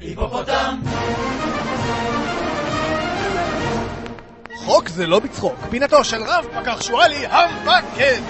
היפופוטם! חוק זה לא בצחוק, פינתו של רב פקח שואלי המפקד!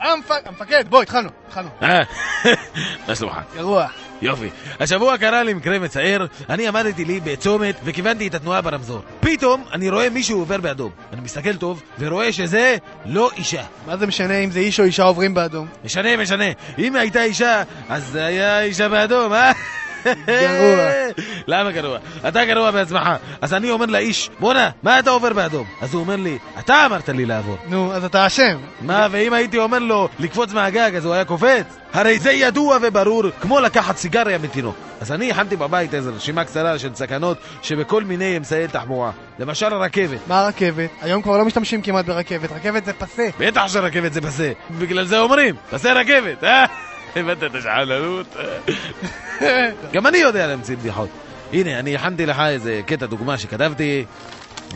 המפק... המפקד, בוא, התחלנו, התחלנו. אה, מה שלומך? גרוע. יופי. השבוע קרה לי מקרה מצער, אני עמדתי לי בצומת וכיוונתי את התנועה ברמזור. פתאום אני רואה מישהו עובר באדום. אני מסתכל טוב ורואה שזה לא אישה. מה זה משנה אם זה איש או אישה עוברים באדום? משנה, משנה. אם הייתה אישה, אז זה היה אישה באדום, אה? גרוע. למה גרוע? אתה גרוע בעצמך. אז אני אומר לאיש, בואנה, מה אתה עובר באדום? אז הוא אומר לי, אתה אמרת לי לעבור. נו, אז אתה אשם. מה, ואם הייתי אומר לו לקפוץ מהגג, אז הוא היה קופץ? הרי זה ידוע וברור, כמו לקחת סיגריה מתינוק. אז אני הכנתי בבית איזו רשימה קצרה של סכנות שבכל מיני אמצעי תחבורה. למשל הרכבת. מה הרכבת? היום כבר לא משתמשים כמעט ברכבת, רכבת זה פסה. בטח שרכבת זה פסה. בגלל זה אומרים, פסה רכבת, אה? הבנת את השעלנות? גם אני יודע להמציא בדיחות. הנה, אני הכנתי לך איזה קטע דוגמה שכתבתי.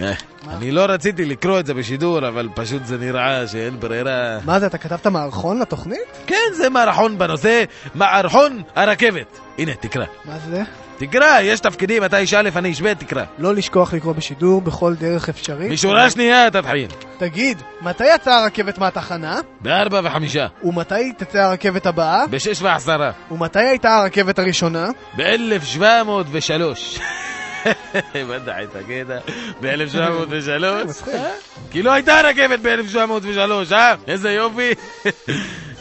אה, אני לא רציתי לקרוא את זה בשידור, אבל פשוט זה נראה שאין ברירה. מה זה, אתה כתבת מערכון לתוכנית? כן, זה מערכון בנושא מערכון הרכבת. הנה, תקרא. מה זה? תקרא, יש תפקידים, אתה איש א', אני איש ב', תקרא. לא לשכוח לקרוא בשידור בכל דרך אפשרית. משורה שנייה תתחיל. תגיד, מתי יצאה הרכבת מהתחנה? בארבע וחמישה. ומתי תצא הרכבת הבאה? בשש ועשרה. ומתי הייתה הרכבת הראשונה? באלף שבע מאות ושלוש. הבנת את הקטע? באלף שבע מאות ושלוש? מצחיק. כי לא הייתה רכבת ב-1703, אה? איזה יופי.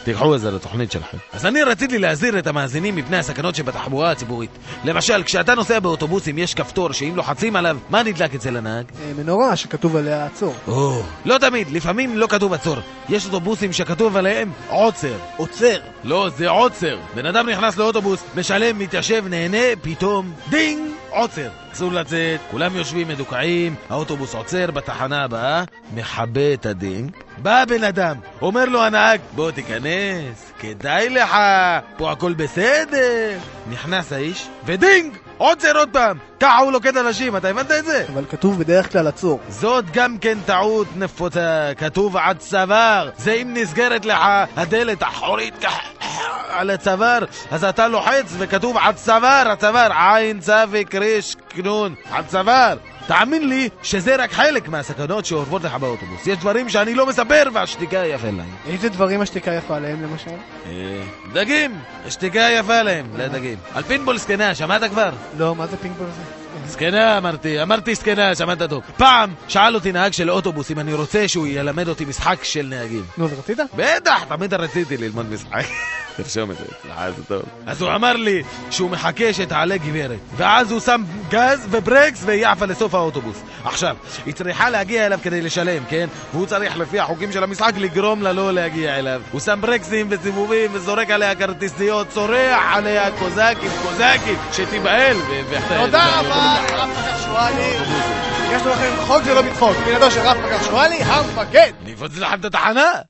תיקחו את זה לתוכנית שלכם. אז אני רציתי להזהיר את המאזינים מפני הסכנות שבתחבורה הציבורית. למשל, כשאתה נוסע באוטובוסים יש כפתור שאם לוחצים עליו, מה נדלק אצל הנהג? אה, מנורה שכתוב עליה עצור. או, לא תמיד, לפעמים לא כתוב עצור. יש אוטובוסים שכתוב עליהם עוצר. עוצר. לא, זה עוצר. בן אדם נכנס לאוטובוס, משלם, מתיישב, נהנה, פתאום, דינג, עוצר. אסור לצאת, כולם יושבים מדוכאים, האוטובוס עוצר בתחנה הבאה, מכבה את הדינג. בא בן אדם, אומר לו הנהג, בוא תיכנס, כדאי לך, פה הכל בסדר. נכנס האיש, ודינג! עוצר עוד פעם! ככה הוא לוקט אנשים, אתה הבנת את זה? אבל כתוב בדרך כלל עצור. זאת גם כן טעות נפוצה, כתוב עד צוואר. זה אם נסגרת לך הדלת האחורית ככה על הצוואר, אז אתה לוחץ וכתוב עד צוואר, הצוואר, עין, צווק, ריש, קנון, עד צוואר. תאמין לי שזה רק חלק מהסכנות שאורבות לך באוטובוס. יש דברים שאני לא מספר והשתיקה יפה להם. איזה דברים השתיקה יפה עליהם למשל? אה, דגים, השתיקה יפה להם, לדגים. על פינבול זקנה, שמעת כבר? לא, מה זה פינג-פונג הזה? זקנה אמרתי, אמרתי זקנה, שמעת טוב. פעם שאל אותי נהג של אוטובוס אם אני רוצה שהוא ילמד אותי משחק של נהגים. נו, אז רצית? בטח, תמיד רציתי ללמוד משחק. תרשום את זה, סליחה, זה טוב. אז הוא אמר לי שהוא מחכה שתעלה גברת, ואז הוא שם גז וברקס והיא עפה לסוף האוטובוס. עכשיו, היא צריכה להגיע אליו כדי לשלם, כן? והוא צריך לפי החוקים של המשחק לגרום לה לא להגיע אליו. הוא שם ברקסים וסיבובים וזורק עליה כרטיסיות, צורח עליה קוזקים, קוזקים, שתיבהל. תודה רבה, רב פקח שואלי. יש לכם חוק זה לא בצחוק, פינתו של רב פקח שואלי, המפקד! נפוץ לכם את התחנה!